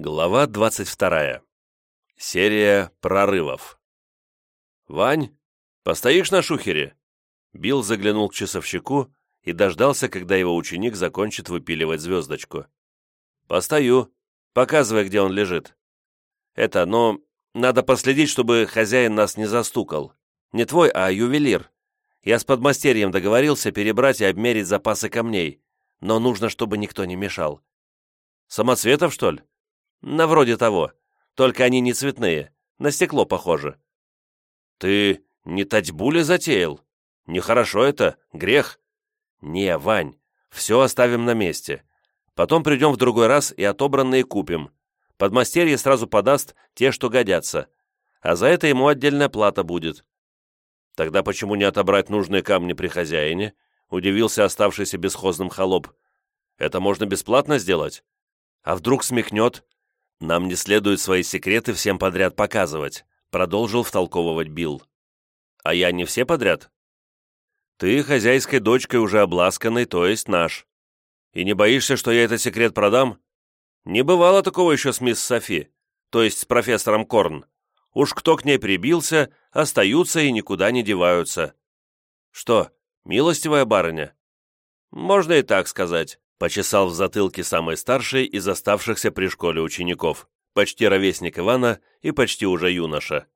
Глава 22. Серия прорывов. «Вань, постоишь на шухере?» Билл заглянул к часовщику и дождался, когда его ученик закончит выпиливать звездочку. «Постою. Показывай, где он лежит. Это, но надо последить, чтобы хозяин нас не застукал. Не твой, а ювелир. Я с подмастерьем договорился перебрать и обмерить запасы камней, но нужно, чтобы никто не мешал. Самоцветов, что ли?» На вроде того. Только они не цветные. На стекло похоже. Ты не татьбули затеял? Нехорошо это, грех. Не, Вань, все оставим на месте. Потом придем в другой раз и отобранные купим. Подмастерье сразу подаст те, что годятся. А за это ему отдельная плата будет. Тогда почему не отобрать нужные камни при хозяине? Удивился оставшийся бесхозным холоп. Это можно бесплатно сделать? А вдруг смекнет? «Нам не следует свои секреты всем подряд показывать», продолжил втолковывать Билл. «А я не все подряд?» «Ты хозяйской дочкой уже обласканный, то есть наш. И не боишься, что я этот секрет продам? Не бывало такого еще с мисс Софи, то есть с профессором Корн. Уж кто к ней прибился, остаются и никуда не деваются. Что, милостивая барыня?» «Можно и так сказать. Почесал в затылке самый старший из оставшихся при школе учеников, почти ровесник Ивана и почти уже юноша.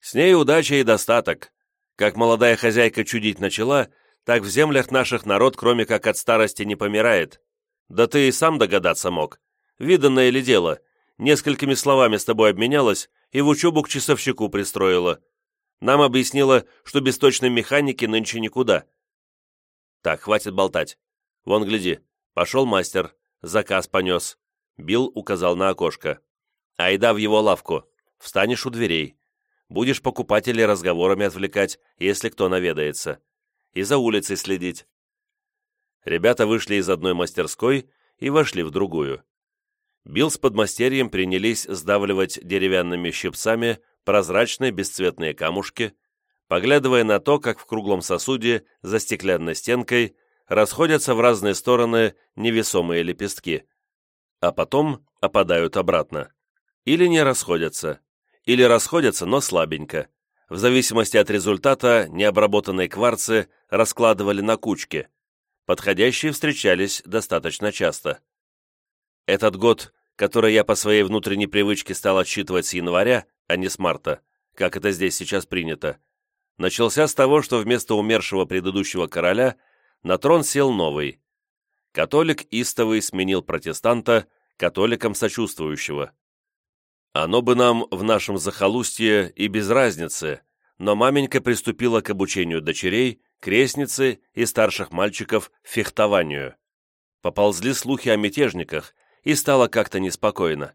С ней удача и достаток. Как молодая хозяйка чудить начала, так в землях наших народ, кроме как от старости, не помирает. Да ты и сам догадаться мог. Виданное ли дело? Несколькими словами с тобой обменялась и в учебу к часовщику пристроила. Нам объяснила, что без точной механики нынче никуда. Так, хватит болтать. Вон, гляди, Пошел мастер, заказ понес. Билл указал на окошко. Айда в его лавку. Встанешь у дверей. Будешь покупателей разговорами отвлекать, если кто наведается. И за улицей следить. Ребята вышли из одной мастерской и вошли в другую. Билл с подмастерьем принялись сдавливать деревянными щипцами прозрачные бесцветные камушки, поглядывая на то, как в круглом сосуде за стеклянной стенкой расходятся в разные стороны невесомые лепестки, а потом опадают обратно. Или не расходятся, или расходятся, но слабенько. В зависимости от результата необработанные кварцы раскладывали на кучки. Подходящие встречались достаточно часто. Этот год, который я по своей внутренней привычке стал отсчитывать с января, а не с марта, как это здесь сейчас принято, начался с того, что вместо умершего предыдущего короля на трон сел новый. Католик истовый сменил протестанта католиком сочувствующего. Оно бы нам в нашем захолустье и без разницы, но маменька приступила к обучению дочерей, крестницы и старших мальчиков фехтованию. Поползли слухи о мятежниках, и стало как-то неспокойно.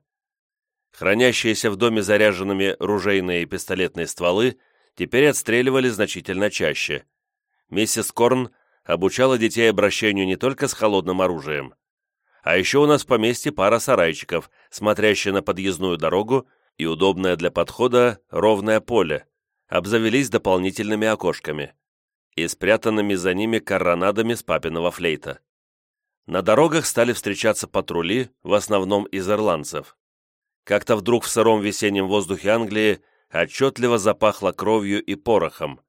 Хранящиеся в доме заряженными ружейные и пистолетные стволы теперь отстреливали значительно чаще. Миссис Корн обучала детей обращению не только с холодным оружием. А еще у нас в поместье пара сарайчиков, смотрящая на подъездную дорогу и удобное для подхода ровное поле, обзавелись дополнительными окошками и спрятанными за ними коронадами с папиного флейта. На дорогах стали встречаться патрули, в основном из ирландцев. Как-то вдруг в сыром весеннем воздухе Англии отчетливо запахло кровью и порохом.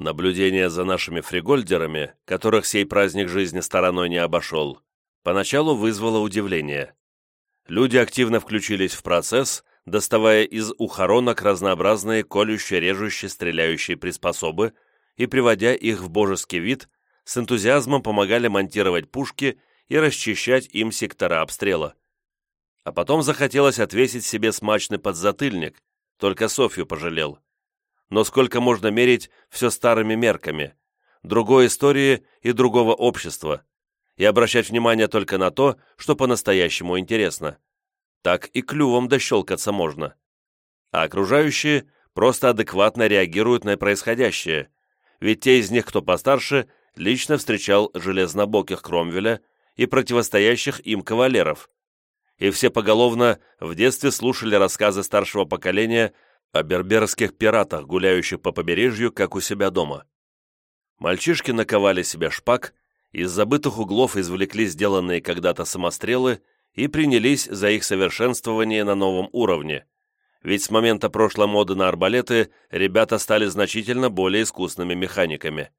Наблюдение за нашими фригольдерами, которых сей праздник жизни стороной не обошел, поначалу вызвало удивление. Люди активно включились в процесс, доставая из ухоронок разнообразные колющие, режущие, стреляющие приспособы и, приводя их в божеский вид, с энтузиазмом помогали монтировать пушки и расчищать им сектора обстрела. А потом захотелось отвесить себе смачный подзатыльник, только Софью пожалел но сколько можно мерить все старыми мерками, другой истории и другого общества, и обращать внимание только на то, что по-настоящему интересно. Так и клювом дощелкаться можно. А окружающие просто адекватно реагируют на происходящее, ведь те из них, кто постарше, лично встречал железнобоких Кромвеля и противостоящих им кавалеров. И все поголовно в детстве слушали рассказы старшего поколения о берберских пиратах, гуляющих по побережью, как у себя дома. Мальчишки наковали себе шпаг, из забытых углов извлекли сделанные когда-то самострелы и принялись за их совершенствование на новом уровне, ведь с момента прошлой моды на арбалеты ребята стали значительно более искусными механиками.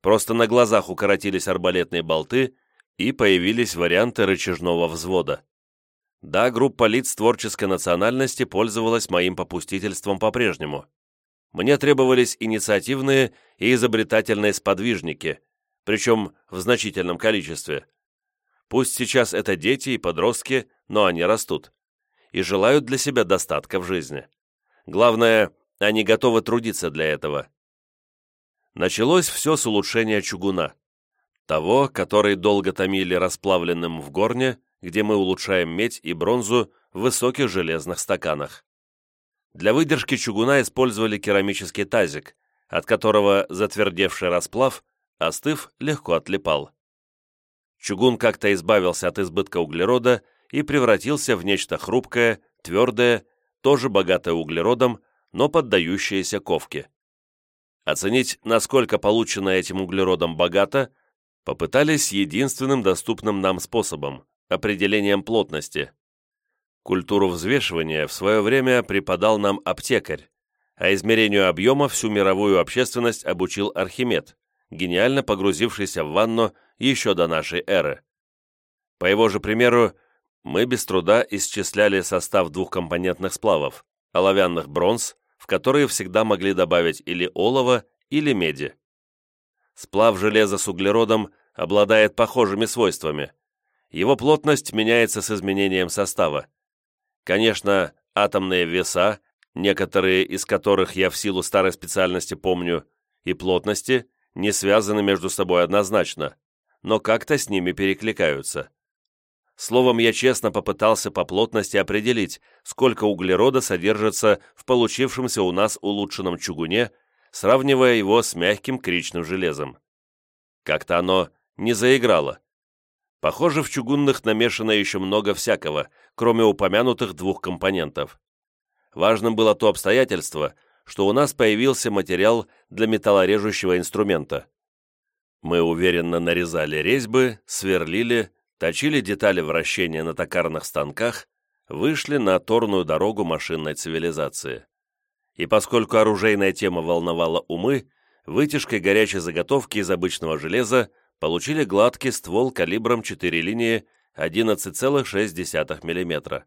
Просто на глазах укоротились арбалетные болты, и появились варианты рычажного взвода. Да, группа лиц творческой национальности пользовалась моим попустительством по-прежнему. Мне требовались инициативные и изобретательные сподвижники, причем в значительном количестве. Пусть сейчас это дети и подростки, но они растут и желают для себя достатка в жизни. Главное, они готовы трудиться для этого. Началось все с улучшения чугуна. Того, который долго томили расплавленным в горне, где мы улучшаем медь и бронзу в высоких железных стаканах. Для выдержки чугуна использовали керамический тазик, от которого затвердевший расплав, остыв, легко отлипал. Чугун как-то избавился от избытка углерода и превратился в нечто хрупкое, твердое, тоже богатое углеродом, но поддающееся ковке. Оценить, насколько полученное этим углеродом богато, попытались единственным доступным нам способом – определением плотности. Культуру взвешивания в свое время преподал нам аптекарь, а измерению объема всю мировую общественность обучил Архимед, гениально погрузившийся в ванну еще до нашей эры. По его же примеру, мы без труда исчисляли состав двухкомпонентных сплавов, оловянных бронз, в которые всегда могли добавить или олово, или меди. Сплав железа с углеродом обладает похожими свойствами. Его плотность меняется с изменением состава. Конечно, атомные веса, некоторые из которых я в силу старой специальности помню, и плотности не связаны между собой однозначно, но как-то с ними перекликаются. Словом, я честно попытался по плотности определить, сколько углерода содержится в получившемся у нас улучшенном чугуне, сравнивая его с мягким кричным железом. Как-то оно не заиграло. Похоже, в чугунных намешано еще много всякого, кроме упомянутых двух компонентов. Важным было то обстоятельство, что у нас появился материал для металлорежущего инструмента. Мы уверенно нарезали резьбы, сверлили, точили детали вращения на токарных станках, вышли на торную дорогу машинной цивилизации. И поскольку оружейная тема волновала умы, вытяжкой горячей заготовки из обычного железа получили гладкий ствол калибром 4 линии 11,6 мм.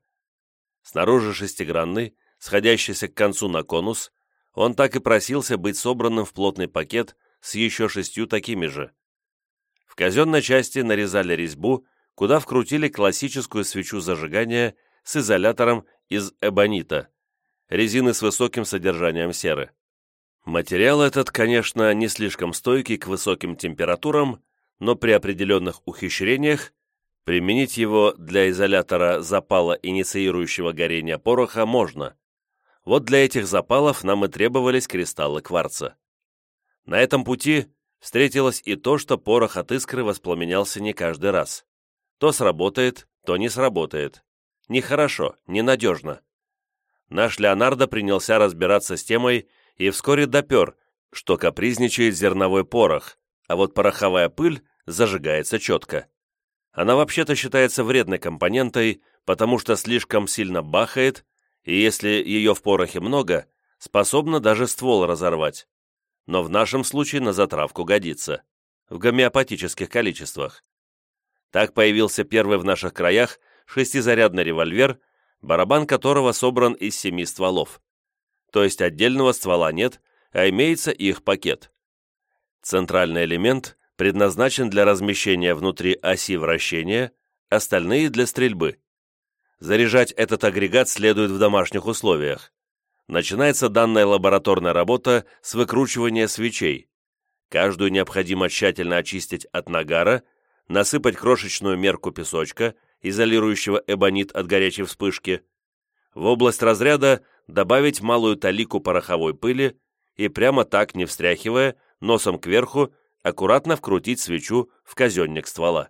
Снаружи шестигранный, сходящийся к концу на конус, он так и просился быть собранным в плотный пакет с еще шестью такими же. В казенной части нарезали резьбу куда вкрутили классическую свечу зажигания с изолятором из эбонита, резины с высоким содержанием серы. Материал этот, конечно, не слишком стойкий к высоким температурам, но при определенных ухищрениях применить его для изолятора запала, инициирующего горение пороха, можно. Вот для этих запалов нам и требовались кристаллы кварца. На этом пути встретилось и то, что порох от искры воспламенялся не каждый раз. То сработает, то не сработает. Нехорошо, ненадежно. Наш Леонардо принялся разбираться с темой и вскоре допер, что капризничает зерновой порох, а вот пороховая пыль зажигается четко. Она вообще-то считается вредной компонентой, потому что слишком сильно бахает, и если ее в порохе много, способна даже ствол разорвать. Но в нашем случае на затравку годится. В гомеопатических количествах. Так появился первый в наших краях шестизарядный револьвер, барабан которого собран из семи стволов. То есть отдельного ствола нет, а имеется их пакет. Центральный элемент предназначен для размещения внутри оси вращения, остальные для стрельбы. Заряжать этот агрегат следует в домашних условиях. Начинается данная лабораторная работа с выкручивания свечей. Каждую необходимо тщательно очистить от нагара насыпать крошечную мерку песочка, изолирующего эбонит от горячей вспышки, в область разряда добавить малую талику пороховой пыли и прямо так, не встряхивая, носом кверху, аккуратно вкрутить свечу в казенник ствола.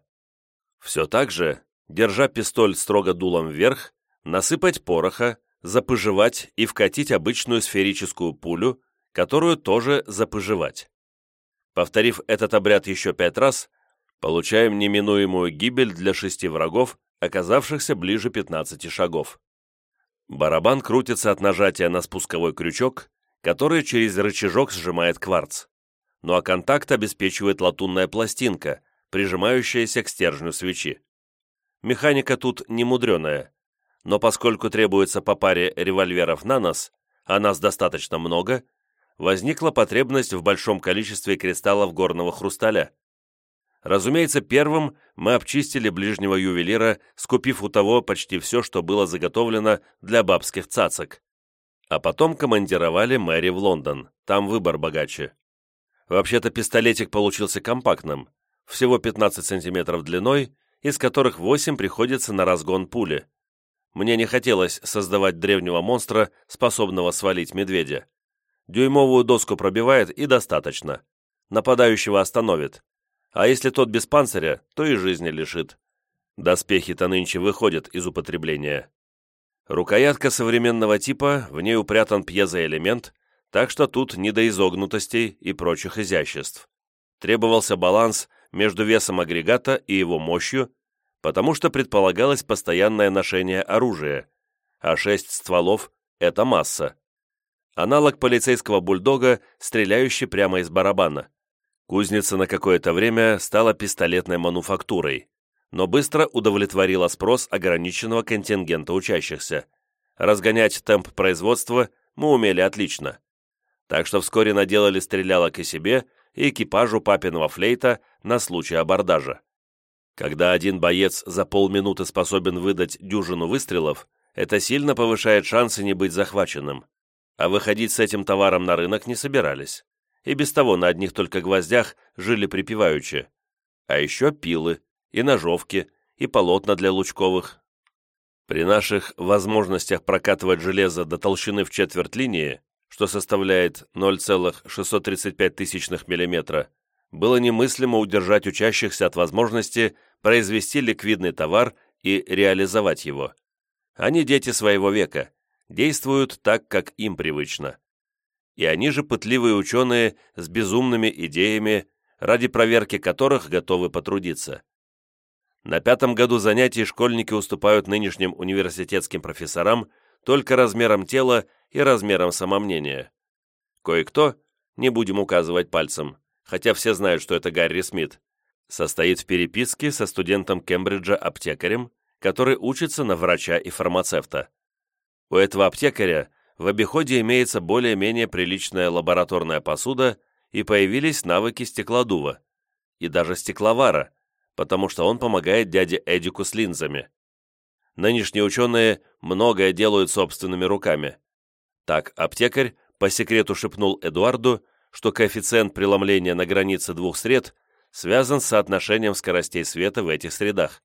Все так же, держа пистоль строго дулом вверх, насыпать пороха, запыжевать и вкатить обычную сферическую пулю, которую тоже запыжевать. Повторив этот обряд еще пять раз, получаем неминуемую гибель для шести врагов, оказавшихся ближе 15 шагов. Барабан крутится от нажатия на спусковой крючок, который через рычажок сжимает кварц. Ну а контакт обеспечивает латунная пластинка, прижимающаяся к стержню свечи. Механика тут не мудреная, но поскольку требуется по паре револьверов на нос, а нас достаточно много, возникла потребность в большом количестве кристаллов горного хрусталя. Разумеется, первым мы обчистили ближнего ювелира, скупив у того почти все, что было заготовлено для бабских цацок. А потом командировали Мэри в Лондон, там выбор богаче. Вообще-то пистолетик получился компактным, всего 15 сантиметров длиной, из которых 8 приходится на разгон пули. Мне не хотелось создавать древнего монстра, способного свалить медведя. Дюймовую доску пробивает и достаточно. Нападающего остановит. А если тот без панциря, то и жизни лишит. Доспехи-то нынче выходят из употребления. Рукоятка современного типа, в ней упрятан пьезоэлемент, так что тут не до изогнутостей и прочих изяществ. Требовался баланс между весом агрегата и его мощью, потому что предполагалось постоянное ношение оружия, а шесть стволов – это масса. Аналог полицейского бульдога, стреляющий прямо из барабана. Кузница на какое-то время стала пистолетной мануфактурой, но быстро удовлетворила спрос ограниченного контингента учащихся. Разгонять темп производства мы умели отлично так что вскоре наделали стрелялок и себе, и экипажу папиного флейта на случай абордажа. Когда один боец за полминуты способен выдать дюжину выстрелов, это сильно повышает шансы не быть захваченным. А выходить с этим товаром на рынок не собирались. И без того на одних только гвоздях жили припеваючи. А еще пилы, и ножовки, и полотна для лучковых. При наших возможностях прокатывать железо до толщины в четверть линии, что составляет 0,635 мм, было немыслимо удержать учащихся от возможности произвести ликвидный товар и реализовать его. Они дети своего века, действуют так, как им привычно. И они же пытливые ученые с безумными идеями, ради проверки которых готовы потрудиться. На пятом году занятий школьники уступают нынешним университетским профессорам только размером тела и размером самомнения. Кое-кто, не будем указывать пальцем, хотя все знают, что это Гарри Смит, состоит в переписке со студентом Кембриджа аптекарем, который учится на врача и фармацевта. У этого аптекаря в обиходе имеется более-менее приличная лабораторная посуда и появились навыки стеклодува, и даже стекловара, потому что он помогает дяде Эдику с линзами. Нынешние ученые многое делают собственными руками. Так аптекарь по секрету шепнул Эдуарду, что коэффициент преломления на границе двух сред связан с соотношением скоростей света в этих средах.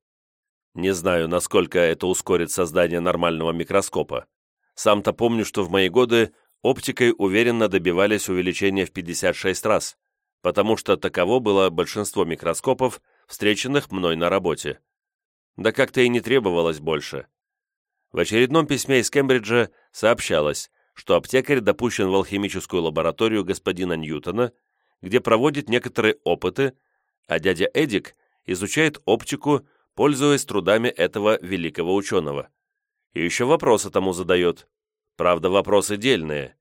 Не знаю, насколько это ускорит создание нормального микроскопа. Сам-то помню, что в мои годы оптикой уверенно добивались увеличения в 56 раз, потому что таково было большинство микроскопов, встреченных мной на работе. Да как-то и не требовалось больше. В очередном письме из Кембриджа сообщалось, что аптекарь допущен в алхимическую лабораторию господина Ньютона, где проводит некоторые опыты, а дядя Эдик изучает оптику, пользуясь трудами этого великого ученого. И еще вопросы тому задает. Правда, вопросы дельные.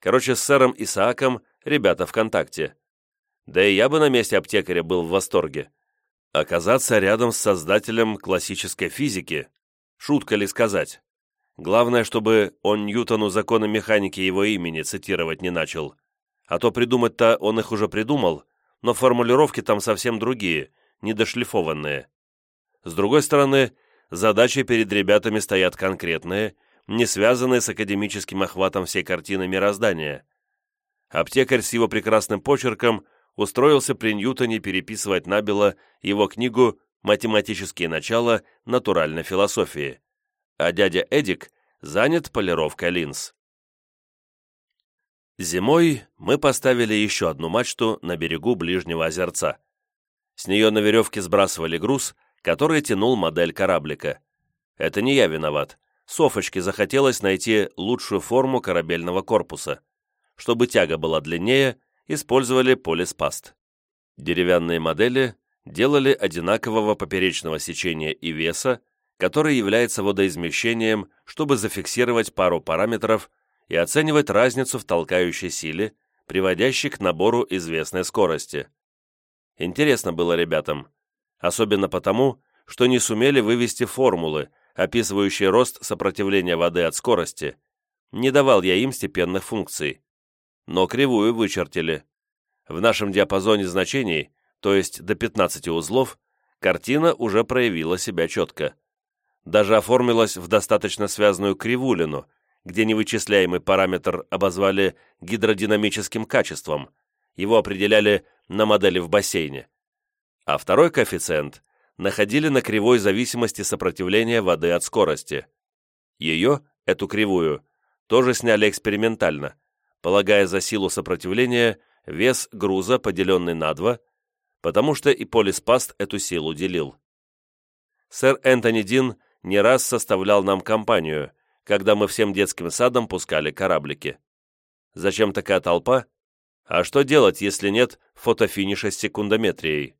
Короче, с сэром Исааком ребята в контакте. Да и я бы на месте аптекаря был в восторге. Оказаться рядом с создателем классической физики. Шутка ли сказать? Главное, чтобы он Ньютону законы механики его имени цитировать не начал. А то придумать-то он их уже придумал, но формулировки там совсем другие, недошлифованные. С другой стороны, задачи перед ребятами стоят конкретные, не связанные с академическим охватом всей картины мироздания. Аптекарь с его прекрасным почерком устроился при Ньютоне переписывать набело его книгу «Математические начала натуральной философии» а дядя Эдик занят полировкой линз. Зимой мы поставили еще одну мачту на берегу ближнего озерца. С нее на веревке сбрасывали груз, который тянул модель кораблика. Это не я виноват. Софочке захотелось найти лучшую форму корабельного корпуса. Чтобы тяга была длиннее, использовали полиспаст. Деревянные модели делали одинакового поперечного сечения и веса, который является водоизмещением, чтобы зафиксировать пару параметров и оценивать разницу в толкающей силе, приводящей к набору известной скорости. Интересно было ребятам, особенно потому, что не сумели вывести формулы, описывающие рост сопротивления воды от скорости. Не давал я им степенных функций. Но кривую вычертили. В нашем диапазоне значений, то есть до 15 узлов, картина уже проявила себя четко. Даже оформилась в достаточно связанную кривулину, где невычисляемый параметр обозвали гидродинамическим качеством, его определяли на модели в бассейне. А второй коэффициент находили на кривой зависимости сопротивления воды от скорости. Ее, эту кривую, тоже сняли экспериментально, полагая за силу сопротивления вес груза, поделенный на 2, потому что и полиспаст эту силу делил. Сэр Энтони Дин не раз составлял нам компанию, когда мы всем детским садом пускали кораблики. Зачем такая толпа? А что делать, если нет фотофиниша с секундометрией?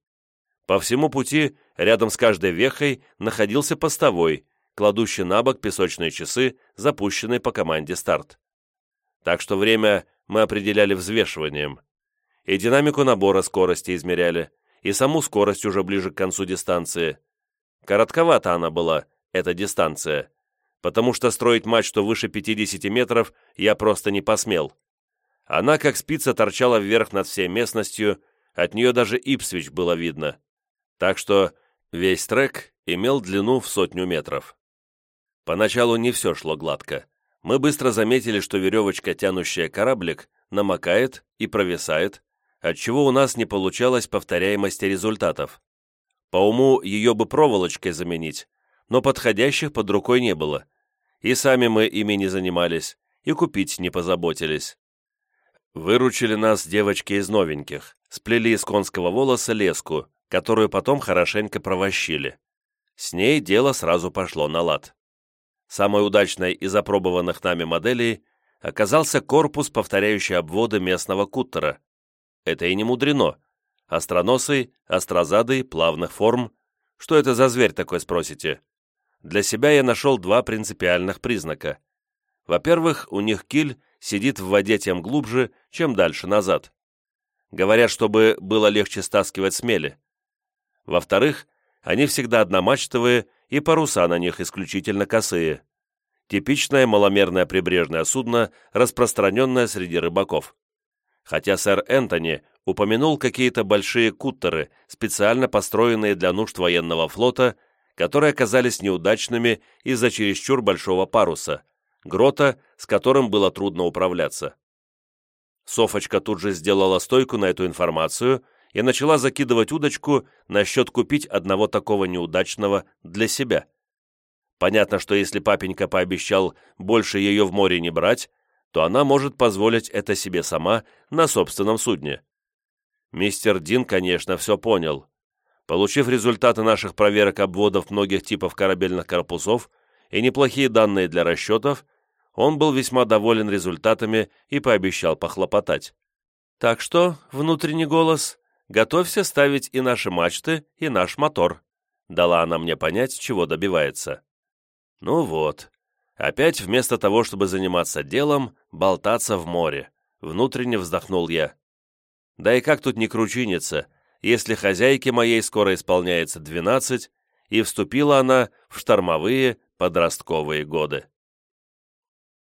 По всему пути, рядом с каждой вехой, находился постовой, кладущий на бок песочные часы, запущенные по команде «Старт». Так что время мы определяли взвешиванием. И динамику набора скорости измеряли, и саму скорость уже ближе к концу дистанции. Коротковата она была, эта дистанция, потому что строить мачту выше 50 метров я просто не посмел. Она, как спица, торчала вверх над всей местностью, от нее даже Ипсвич было видно. Так что весь трек имел длину в сотню метров. Поначалу не все шло гладко. Мы быстро заметили, что веревочка, тянущая кораблик, намокает и провисает, отчего у нас не получалось повторяемости результатов. По уму ее бы проволочкой заменить, но подходящих под рукой не было. И сами мы ими не занимались, и купить не позаботились. Выручили нас девочки из новеньких, сплели из конского волоса леску, которую потом хорошенько провощили. С ней дело сразу пошло на лад. Самой удачной из опробованных нами моделей оказался корпус, повторяющий обводы местного куттера. Это и не мудрено. Остроносый, острозадый, плавных форм. Что это за зверь такой, спросите? Для себя я нашел два принципиальных признака. Во-первых, у них киль сидит в воде тем глубже, чем дальше назад. Говорят, чтобы было легче стаскивать смели. Во-вторых, они всегда одномачтовые и паруса на них исключительно косые. Типичное маломерное прибрежное судно, распространенное среди рыбаков. Хотя сэр Энтони упомянул какие-то большие куттеры, специально построенные для нужд военного флота которые оказались неудачными из-за чересчур большого паруса, грота, с которым было трудно управляться. Софочка тут же сделала стойку на эту информацию и начала закидывать удочку насчет купить одного такого неудачного для себя. Понятно, что если папенька пообещал больше ее в море не брать, то она может позволить это себе сама на собственном судне. Мистер Дин, конечно, все понял. Получив результаты наших проверок обводов многих типов корабельных корпусов и неплохие данные для расчетов, он был весьма доволен результатами и пообещал похлопотать. «Так что, внутренний голос, готовься ставить и наши мачты, и наш мотор», дала она мне понять, чего добивается. Ну вот, опять вместо того, чтобы заниматься делом, болтаться в море, внутренне вздохнул я. Да и как тут не кручиниться, если хозяйке моей скоро исполняется 12, и вступила она в штормовые подростковые годы.